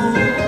you.